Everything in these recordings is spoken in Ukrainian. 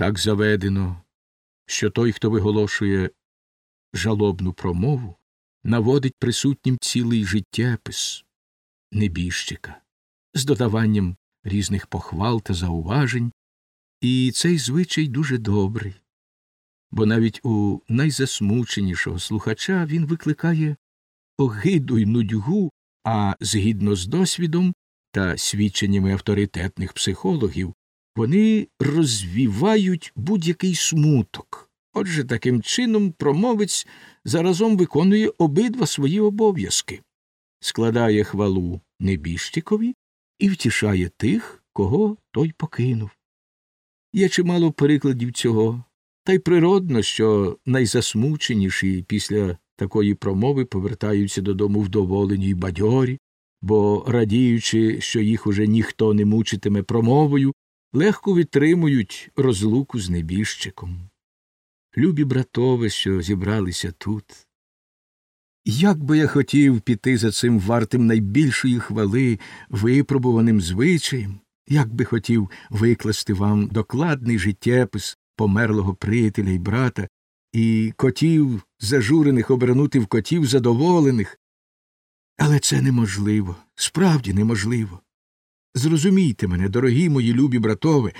Так заведено, що той, хто виголошує жалобну промову, наводить присутнім цілий життєпис небіжчика з додаванням різних похвал та зауважень, і цей звичай дуже добрий, бо навіть у найзасмученішого слухача він викликає огиду й нудьгу, а згідно з досвідом та свідченнями авторитетних психологів, вони розвівають будь-який смуток. Отже, таким чином промовець заразом виконує обидва свої обов'язки складає хвалу небіжчикові і втішає тих, кого той покинув. Є чимало прикладів цього, та й природно, що найзасмученіші після такої промови повертаються додому вдоволені й бадьорі, бо, радіючи, що їх уже ніхто не мучитиме промовою, легко витримують розлуку з небіжчиком. Любі братове, що зібралися тут. Як би я хотів піти за цим вартим найбільшої хвали, випробуваним звичаєм, як би хотів викласти вам докладний життєпис померлого приятеля й брата, і котів зажурених обернути в котів задоволених. Але це неможливо, справді неможливо. Зрозумійте мене, дорогі мої любі братове,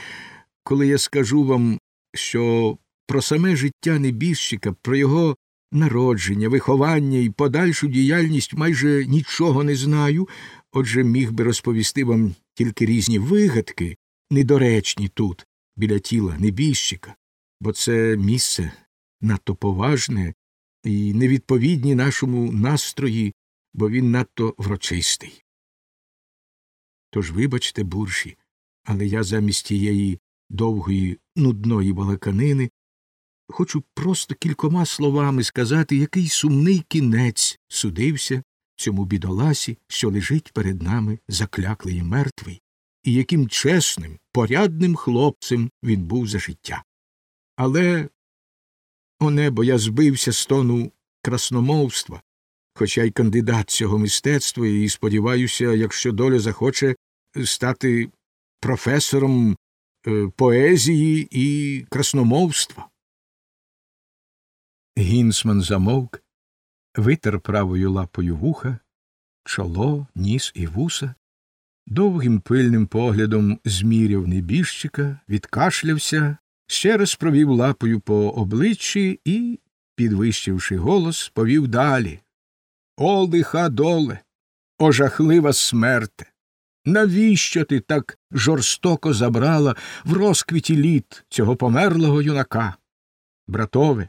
коли я скажу вам, що про саме життя небіжчика, про його народження, виховання і подальшу діяльність майже нічого не знаю, отже міг би розповісти вам тільки різні вигадки, недоречні тут, біля тіла небіжчика, бо це місце надто поважне і невідповідні нашому настрої, бо він надто врочистий. Тож, вибачте, бурші, але я замість тієї довгої, нудної балаканини хочу просто кількома словами сказати, який сумний кінець судився цьому бідоласі, що лежить перед нами закляклий і мертвий, і яким чесним, порядним хлопцем він був за життя. Але, о небо, я збився з тону красномовства, хоча й кандидат цього мистецтва, і сподіваюся, якщо доля захоче стати професором е, поезії і красномовства. Гінсман замовк, витер правою лапою вуха, чоло, ніс і вуса, довгим пильним поглядом зміряв небіжчика, відкашлявся, ще раз провів лапою по обличчі і, підвищивши голос, повів далі. О, лиха доле, о жахлива смерте! Навіщо ти так жорстоко забрала в розквіті літ цього померлого юнака? Братове,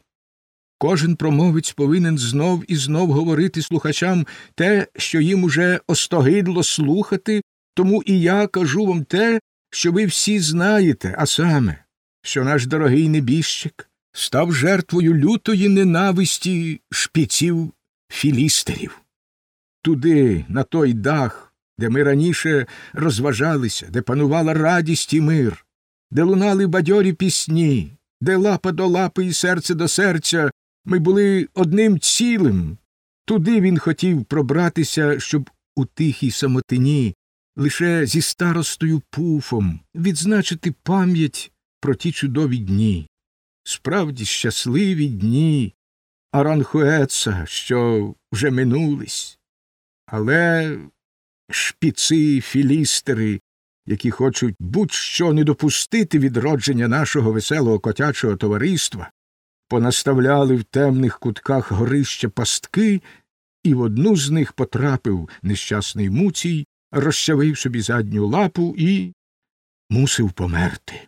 кожен промовець повинен знов і знов говорити слухачам те, що їм уже остогидло слухати, тому і я кажу вам те, що ви всі знаєте, а саме, що наш дорогий небіжчик став жертвою лютої ненависті шпіців філістерів. Туди, на той дах, де ми раніше розважалися, де панувала радість і мир, де лунали бадьорі пісні, де лапа до лапи і серце до серця ми були одним цілим. Туди він хотів пробратися, щоб у тихій самотині, лише зі старостою пуфом, відзначити пам'ять про ті чудові дні, справді щасливі дні Аранхуеца, що вже минулись. Але шпіци, філістери, які хочуть будь-що не допустити відродження нашого веселого котячого товариства, понаставляли в темних кутках горища пастки, і в одну з них потрапив нещасний муцій, розчавив собі задню лапу і мусив померти.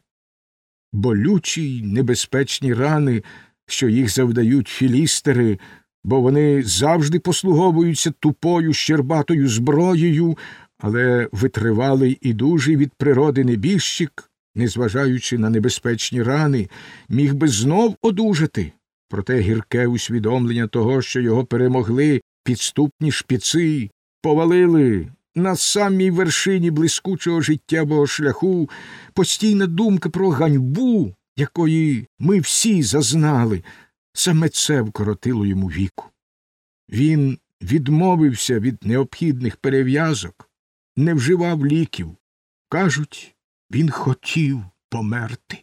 Болючі й небезпечні рани, що їх завдають філістери, бо вони завжди послуговуються тупою щербатою зброєю, але витривалий і дужий від природи небіжчик, незважаючи на небезпечні рани, міг би знов одужати. Проте гірке усвідомлення того, що його перемогли підступні шпіци, повалили на самій вершині блискучого життєвого шляху, постійна думка про ганьбу, якої ми всі зазнали, Саме це вкоротило йому віку. Він відмовився від необхідних перев'язок, не вживав ліків. Кажуть, він хотів померти.